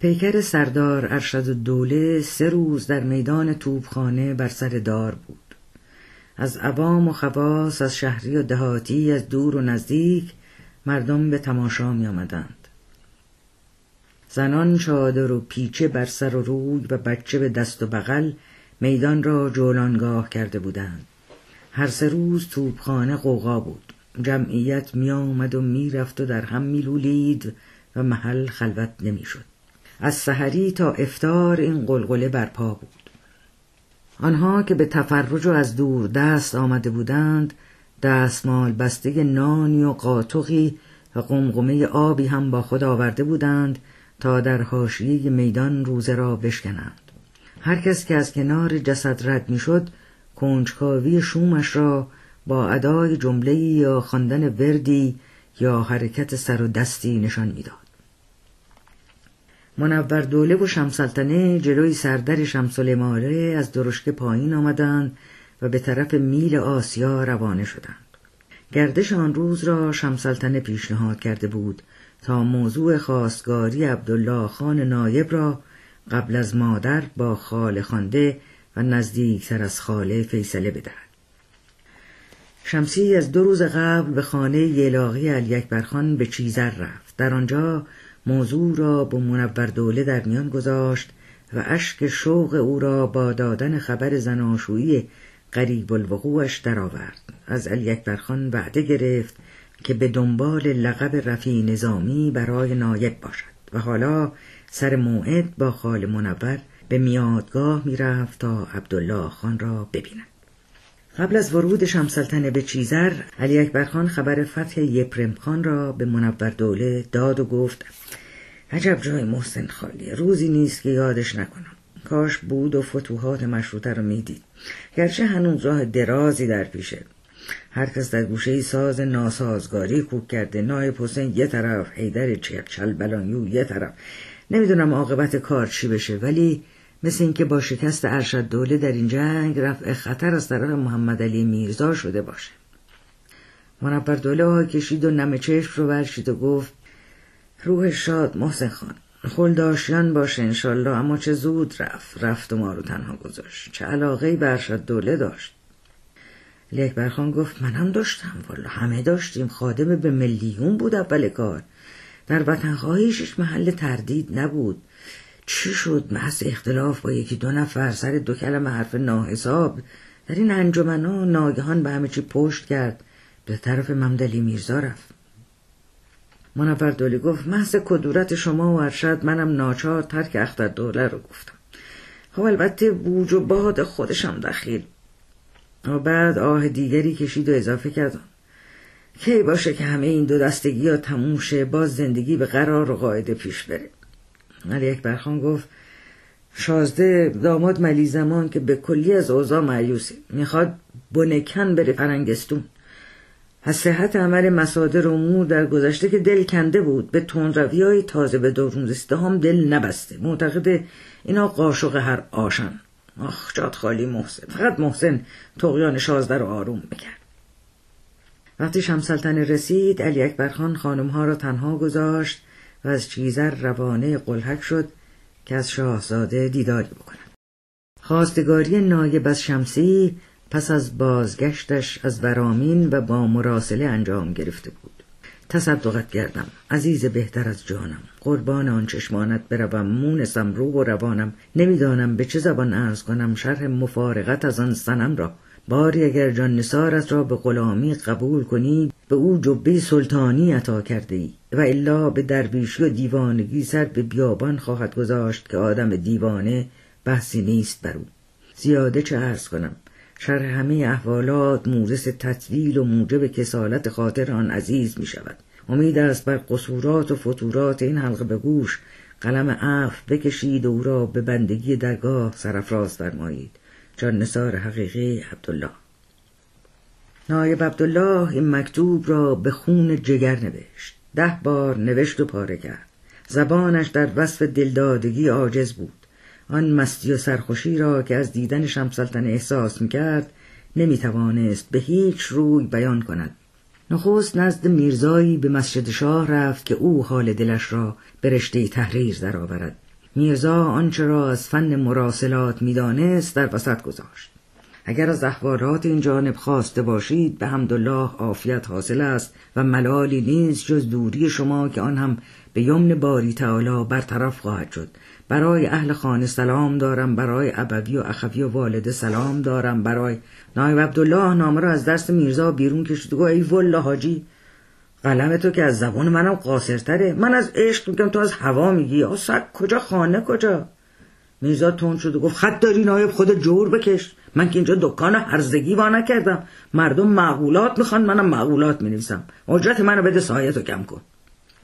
پیکر سردار ارشد دوله سه روز در میدان توبخانه بر سر دار بود. از عوام و خواص از شهری و دهاتی از دور و نزدیک مردم به تماشا می آمدند. زنان چادر و پیچه بر سر و روی و بچه به دست و بغل میدان را جولانگاه کرده بودند. هر سه روز توبخانه قوقا بود. جمعیت می آمد و می رفت و در هم می لولید و محل خلوت نمی شد. از سحری تا افتار این قلقله برپا بود. آنها که به تفرج و از دور دست آمده بودند دستمال بسته نانی و قاطقی و قمقمه آبی هم با خود آورده بودند تا در حاشیه میدان روزه را بشکنند هر کس که از کنار جسد رد می‌شد کنجکاوی شومش را با ادای جمله یا خواندن وردی یا حرکت سر و دستی نشان می‌داد منور دوله و شمسلطنه جلوی سردر شمسلماره از درشکه پایین آمدند و به طرف میل آسیا روانه شدند. گردش آن روز را شمسلطنه پیشنهاد کرده بود تا موضوع خواستگاری عبدالله خان نایب را قبل از مادر با خاله خانده و نزدیکتر از خاله فیصله بدهد. شمسی از دو روز قبل به خانه یلاقی علی اکبرخان به چیزر رفت. در آنجا موضوع را به منور دوله در میان گذاشت و اشک شوق او را با دادن خبر زناشویی قریب الوقوعش درآورد. از علی اکبرخان وعده گرفت که به دنبال لقب رفی نظامی برای نایب باشد و حالا سر موعد با خال منور به میادگاه می‌رفت تا عبدالله خان را ببیند. قبل از ورود شمسلطنه به چیزر علی اکبرخان خبر فتح یپرم خان را به منور دوله داد و گفت عجب جای محسن خالیه روزی نیست که یادش نکنم. کاش بود و فتوحات مشروطه رو می‌دید. گرچه هنوز راه درازی در پیشه. هر کس در گوشه ساز ناسازگاری کوک کرده نایب حسین یه طرف حیدر چل بلانیو یه طرف. نمی‌دونم عاقبت کار چی بشه ولی مثل اینکه با شکست ارشد دوله در این جنگ رفع خطر از طرف محمد علی میرزا شده باشه. منبر دوله ها کشید و نم چشم رو برشید و گفت روح شاد محسن خان خلداشیان باشه انشالله اما چه زود رفت رفت و ما رو تنها گذاشت چه علاقه به ارشد دوله داشت برخان گفت منم داشتم والا همه داشتیم خادم به ملیون بود اول کار در وطنخواهیشش محل تردید نبود چی شد؟ محض اختلاف با یکی دو نفر سر دو کلمه حرف ناحساب. در این انجمنا ناگهان به همه چی پشت کرد. به طرف ممدلی میرزا رفت. منور دولی گفت محض کدورت شما و ارشد منم ناچار ترک اختر دوله رو گفتم. خب البته بوج و باد خودشم دخیل. و بعد آه دیگری کشید و اضافه کرد کی باشه که همه این دو دستگی ها تموم شه باز زندگی به قرار و قاعده پیش بره. علی اکبر خان گفت شازده داماد ملی زمان که به کلی از اوضاع معیوسی می‌خواد بنکن بره فرنگستون. از صحت عمل مسادر امور در گذشته که دل کنده بود به تندروی های تازه به دورون رسیده هم دل نبسته. معتقد اینا قاشق هر آشن. آخ جاد خالی محسن. فقط محسن تقیان شازده رو آروم می‌کرد. وقتی شمسلطن رسید علی اکبر خان خانم ها را تنها گذاشت. و از چیزر روانه قلحک شد که از شاهزاده دیداری بکند. خواستگاری نایب از شمسی پس از بازگشتش از ورامین و با مراسله انجام گرفته بود. تصدقت کردم عزیز بهتر از جانم. قربان آن چشمانت بروم مونسم رو و روانم. نمی‌دانم به چه زبان ارز کنم شرح مفارقت از آن سنم را. باری اگر جان نسارت را به غلامی قبول کنی به او جبه سلطانی عطا کرده ای. و الا به درویشی و دیوانگی سر به بیابان خواهد گذاشت که آدم دیوانه بحثی نیست بر او. زیاده چه ارز کنم؟ شرح همه احوالات مورس تطویل و موجب کسالت خاطر آن عزیز می شود. امید است بر قصورات و فتورات این حلقه به گوش قلم عف بکشید و او را به بندگی درگاه سرفراز فرمایید. جان نصار حقیقی عبدالله. نایب عبدالله این مکتوب را به خون جگر نوشت. ده بار نوشت و پاره کرد. زبانش در وصف دلدادگی عاجز بود. آن مستی و سرخوشی را که از دیدن شمسلطن احساس می‌کرد نمی‌توانست به هیچ روی بیان کند. نخست نزد میرزایی به مسجد شاه رفت که او حال دلش را به رشته تحریر درآورد. میرزا آنچه را از فن مراسلات می‌دانست در وسط گذاشت. اگر از احوالات این جانب خواسته باشید به حمدالله عافیت حاصل است و ملالی نیست جز دوری شما که آن هم به یمن باری تعالی برطرف خواهد شد. برای اهل خانه سلام دارم برای ابوی و اخوی و والده سلام دارم برای نایب عبدالله نامه را از درس میرزا بیرون کشید. و ای والله حاجی قلم تو که از زبان منم قاصرتره. من از عشق میگم تو از هوا میگی. آ کجا؟ خانه کجا؟ میرزا تون شد و گفت خط داری نایب خود جور بکش. من که اینجا دکان هرزگی وا نکردم. مردم معقولات می‌خوان منم معقولات می‌نویسم. اجرت منو بده سایتو کم کن.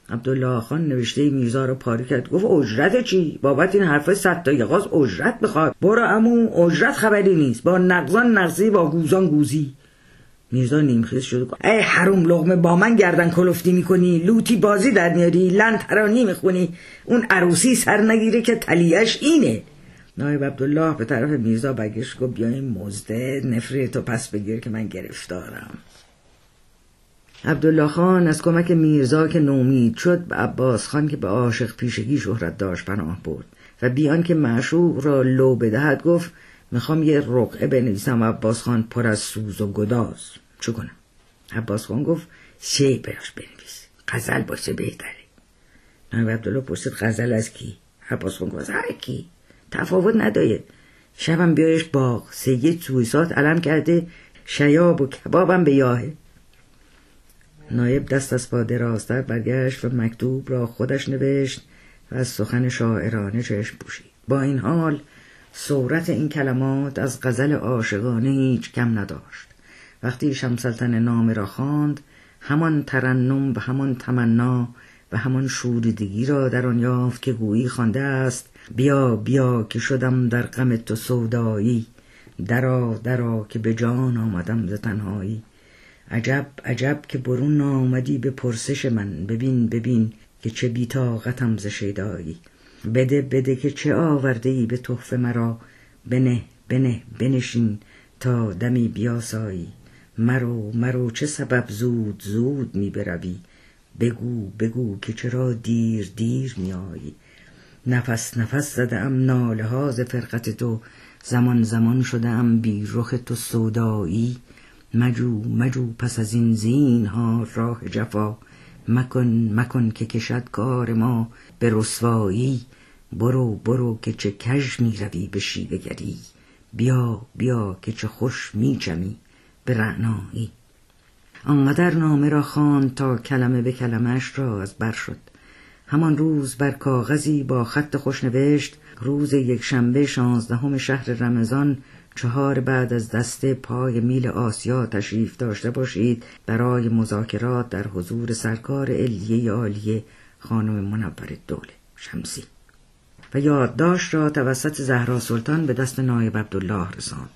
عبدالله خان نوشته میرزا رو پاری کرد. گفت اجرت چی؟ بابت این حرف صد تا یغاز اجرت بخواد برو امو اجرت خبری نیست. با نقزان نقزی با گوزان گوزی. میرزا نیمخیز شد ای حروم لغمه با من گردن کلفتی می‌کنی لوتی بازی در میاری لن ترانی می‌خونی اون عروسی سر نگیره که تلیش اینه. نایب عبدالله به طرف میرزا بگش گفت بیاین مزده نفری تو پس بگیر که من گرفتارم. عبدالله خان از کمک میرزا که نومید شد به عباس خان که به عاشق پیشگی شهرت داشت پناه برد. و بیان که معشوق را لو بدهد گفت می‌خوام یه رقعه بنویسم عباس خان پر از سوز و گداز. چه کنم؟ عباس خان گفت شعر براش بنویس. غزل باشه بهتره. نایب عبدالله پرسید غزل از کی؟ عباس خان گفت هر کی؟ تفاوت نداره. شبم بیایش باغ. سید سویسات علم کرده. شیاب و کبابم به یاهه. نایب دست از پا درازتر برگشت و مکتوب را خودش نوشت و از سخن شاعرانه چشم پوشید. با این حال صورت این کلمات از غزل عاشقانه هیچ کم نداشت. وقتی شمسلطن نامه را خواند همان ترنم و همان تمنا و همان شوریدگی را در آن یافت که گویی خوانده است بیا بیا که شدم در غم تو سودایی درا درا که به جان آمدم ز تنهایی. عجب عجب که برون آمدی به پرسش من ببین ببین که چه بیتاقتم ز شیدایی. بده بده که چه آورده ای به تحفه مرا. بنه بنه بنشین تا دمی بیاسایی. مرو مرو چه سبب زود زود می بروی. بگو بگو که چرا دیر دیر میایی. نفس نفس زده ام ناله ها ز فرقت تو. زمان زمان شده ام بی رخ تو سودایی. مجو مجو پس از این زین ها راه جفا. مکن مکن که کشد کار ما به رسوایی. برو برو که چه کژ می روی به شیوه گری. بیا بیا که چه خوش می جمی به رعنایی. آنقدر نامه را خواند تا کلمه به کلمش را از بر شد. همان روز بر کاغذی با خط خوش نوشت روز یکشنبه شانزدهم شهر رمضان چهار بعد از دسته پای میل آسیا تشریف داشته باشید برای مذاکرات در حضور سرکار علیه عالیه خانم منور دوله شمسی. و یادداشت را توسط زهرا سلطان به دست نایب عبدالله رساند.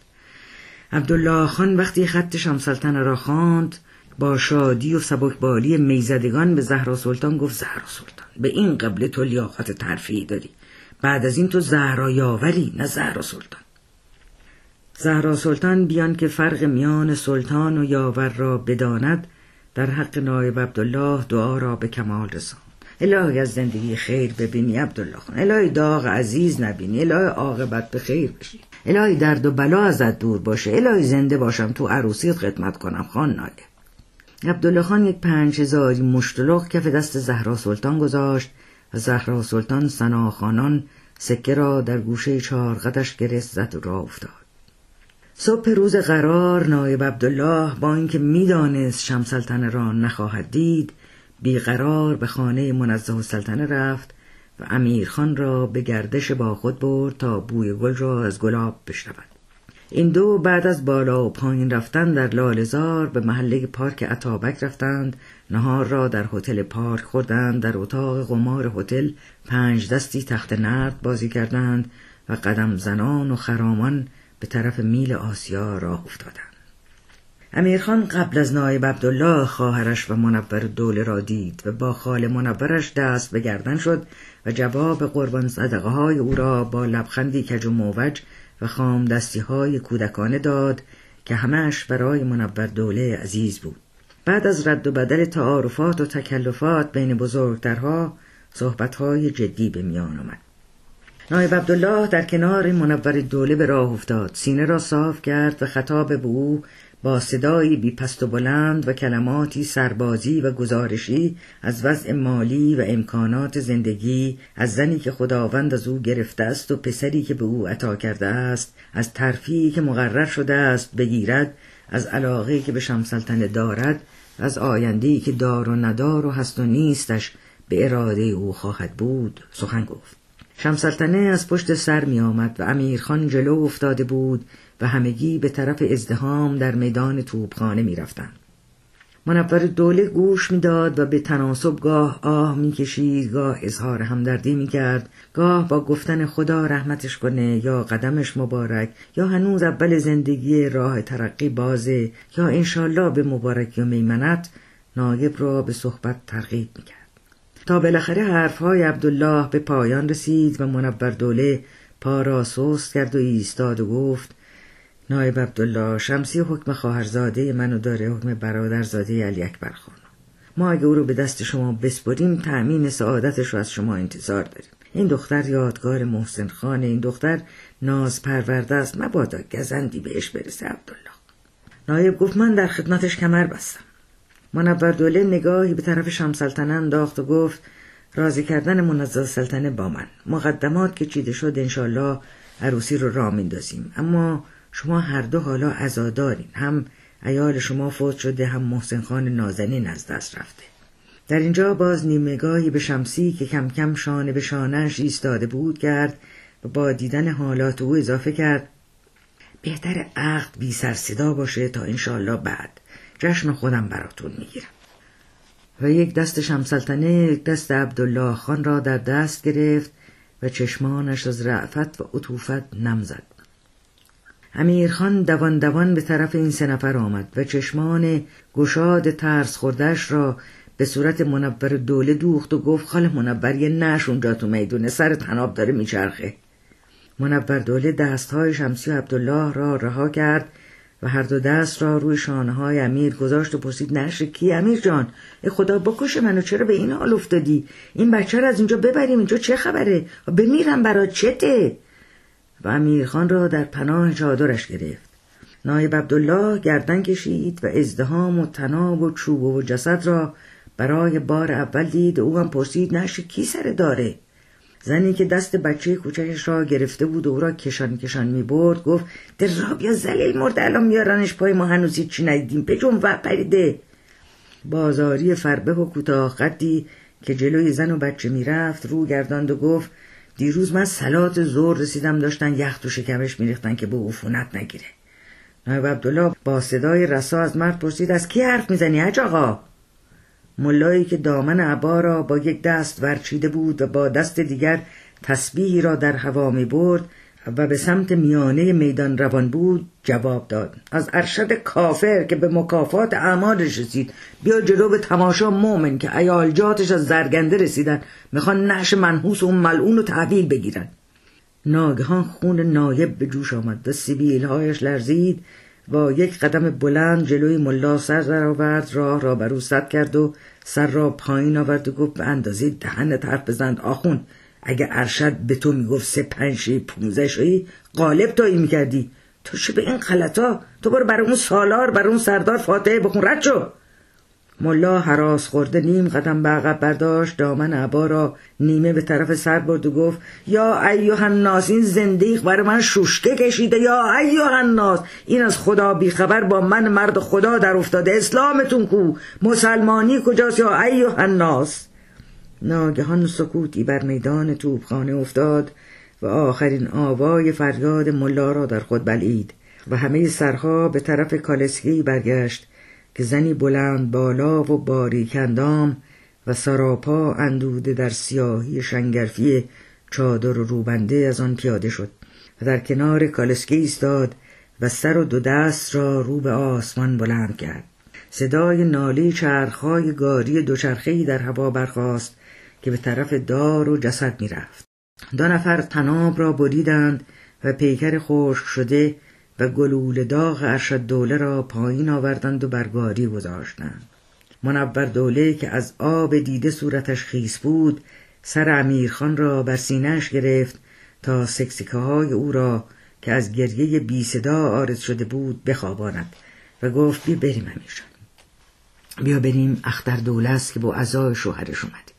عبدالله خان وقتی خط شمسلطن را خواند با شادی و سبکبالی میزدگان به زهرا سلطان گفت زهرا سلطان به این قبل تو لیاقت ترفیعی داری بعد از این تو زهرا یاوری نه زهرا سلطان. زهرا سلطان بیان که فرق میان سلطان و یاور را بداند در حق نایب عبدالله دعا را به کمال رساند. الهی از زندگی خیر ببینی عبدالله خان. الهی داغ عزیز نبینی. الهی عاقبت به خیر بشی. الهی درد و بلا ازت دور باشه. الهی زنده باشم تو عروسیت خدمت کنم خان نایب. عبدالله خان یک پنج هزاری مشتلق کف دست زهرا سلطان گذاشت و زهرا سلطان سناخانان سکه را در گوشه چارقدش گرست زد و را افتاد. صبح روز قرار نایب عبدالله با اینکه می‌دانست شمسلطنه را نخواهد دید بیقرار به خانه منزه السلطنه رفت و امیرخان را به گردش با خود برد تا بوی گل را از گلاب بشنود. این دو بعد از بالا و پایین رفتن در لالزار به محله پارک عطابک رفتند نهار را در هتل پارک خوردند در اتاق قمار هتل پنج دستی تخت نرد بازی کردند و قدم زنان و خرامان به طرف میل آسیا راه افتادند. امیرخان قبل از نایب عبدالله خواهرش و منور دوله را دید و با خال منورش دست به گردن شد و جواب قربان صدقه های او را با لبخندی کج و موج و خام دستی های کودکانه داد که همش برای منور دوله عزیز بود. بعد از رد و بدل تعارفات و تکلفات بین بزرگترها صحبتهای جدی به میان آمد. نایب عبدالله در کنار منور دوله به راه افتاد. سینه را صاف کرد و خطاب به او با صدایی بی پست و بلند و کلماتی سربازی و گزارشی از وضع مالی و امکانات زندگی از زنی که خداوند از او گرفته است و پسری که به او عطا کرده است از ترفیعی که مقرر شده است بگیرد از علاقه که به شمسلطنه دارد از آیندهی که دار و ندار و هست و نیستش به اراده او خواهد بود سخن گفت. شمسلطنه از پشت سر می آمد و امیرخان جلو افتاده بود و همگی به طرف ازدهام در میدان توبخانه می رفتند. منور دوله گوش می‌داد و به تناسب گاه آه می‌کشید گاه اظهار همدردی می‌کرد گاه با گفتن خدا رحمتش کنه یا قدمش مبارک یا هنوز اول زندگی راه ترقی بازه یا انشالله به مبارکی و میمنت نایب را به صحبت ترغیب می‌کرد تا بالاخره حرفهای عبدالله به پایان رسید و منور دوله پا را سست کرد و ایستاد و گفت نایب عبدالله شمسی حکم خواهرزاده منو داره حکم برادرزاده علی اکبر خانم ما اگه او رو به دست شما بسپریم تأمین سعادتش رو از شما انتظار داریم. این دختر یادگار محسن خانه این دختر ناز پرورده است. مبادا گزندی بهش برسه عبدالله. نایب گفت من در خدمتش کمر بستم. منور دوله نگاهی به طرف شمسلطنه انداخت و گفت راضی کردن منزل سلطنه با من. مقدمات که چیده شد انشالله عروسی رو را میندازیم اما شما هر دو حالا عزادارین. هم ایال شما فوت شده هم محسن خان نازنین از دست رفته. در اینجا باز نیمگاهی به شمسی که کم کم شانه به شانهش ایستاده بود کرد و با دیدن حالات او اضافه کرد. بهتر عقد بی سر صدا باشه تا انشالله بعد. جشن خودم براتون می‌گیرم. و یک دست شمسلطنه یک دست عبدالله خان را در دست گرفت و چشمانش از رعفت و عطوفت نم زد. امیرخان دوان دوان به طرف این سه نفر آمد و چشمان گشاد ترس خوردش را به صورت منبر دوله دوخت و گفت خال منبر یه نش اونجا تو می‌دونه سر تناب داره میچرخه. منبر دوله دستهای شمسی و عبدالله را رها کرد و هر دو دست را روی شانه های امیر گذاشت و پرسید نش کی امیر جان؟ ای خدا بکش منو چرا به این حال افتادی؟ این بچه را از اینجا ببریم اینجا چه خبره؟ بمیرم برا چته؟ و امیرخان را در پناه چادرش گرفت. نایب عبدالله گردن کشید و ازدهام و تناب و چوب و جسد را برای بار اول دید او هم پرسید نش کی سر داره؟ زنی که دست بچه کوچکش را گرفته بود و او را کشان کشان می برد گفت در رابیا زلیل مرد الان میارنش پای ما هنوز چی ندیدیم بجون و پریده. بازاری فربه و کوتاه قدی که جلوی زن و بچه می‌رفت رو گرداند و گفت دیروز من سلات زور رسیدم داشتن یخ تو شکمش میریختن که به عفونت نگیره. نایب عبدالله با صدای رسا از مرد پرسید از کی حرف می‌زنی حج آقا؟ ملایی که دامن عبا را با یک دست ورچیده بود و با دست دیگر تسبیحی را در هوا می برد و به سمت میانه میدان روان بود جواب داد. از ارشد کافر که به مکافات اعمالش رسید بیا جلو به تماشا مومن که ایالجاتش از زرگنده رسیدن. می‌خوان نش منحوس و ملعون و تحویل بگیرن. ناگهان خون نایب به جوش آمد و سیبیلهایش لرزید. با یک قدم بلند جلوی ملا سر درآورد راه را بر او سد کرد و سر را پایین آورد و گفت به اندازه دهنت حرف بزند آخون اگه ارشد به تو می‌گفت سه پنج شی پونزه شایی قالب تایی می‌کردی. تو چه به این غلطا؟ تو برو برای اون سالار برای اون سردار فاتحه بخون. رد شو! ملا حراس خورده نیم قدم به عقب برداشت دامن عبا را نیمه به طرف سر برد و گفت یا ایوه الناس این زندیق برای من شوشکه کشیده یا ایوه الناس این از خدا بیخبر با من مرد خدا در افتاده اسلامتون کو مسلمانی کجاست یا ایوه الناس ناگهان سکوتی بر میدان توبخانه افتاد و آخرین آوای فریاد ملا را در خود بلید و همه سرها به طرف کالسکی برگشت که زنی بلند بالا و باریکندام و سراپا اندوده در سیاهی شنگرفی چادر و روبنده از آن پیاده شد و در کنار کالسکی ایستاد و سر و دو دست را رو به آسمان بلند کرد. صدای نالی چرخهای گاری دوچرخهای در هوا برخاست که به طرف دار و جسد می‌رفت. دو نفر تناب را بریدند و پیکر خشک شده و گلول داغ ارشد دوله را پایین آوردند و برگاری گذاشتند. منور دوله که از آب دیده صورتش خیس بود سر امیرخان را بر سینهش گرفت تا سکسیکه های او را که از گریه بی صدا آرز شده بود بخواباند و گفت بیا بریم همیشان بیا بریم اختر دوله است که با ازای شوهرش اومده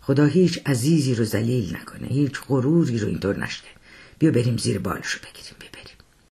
خدا هیچ عزیزی رو ذلیل نکنه هیچ غروری رو اینطور نشکنه بیا بریم زیر بالشو بگیریم بیا.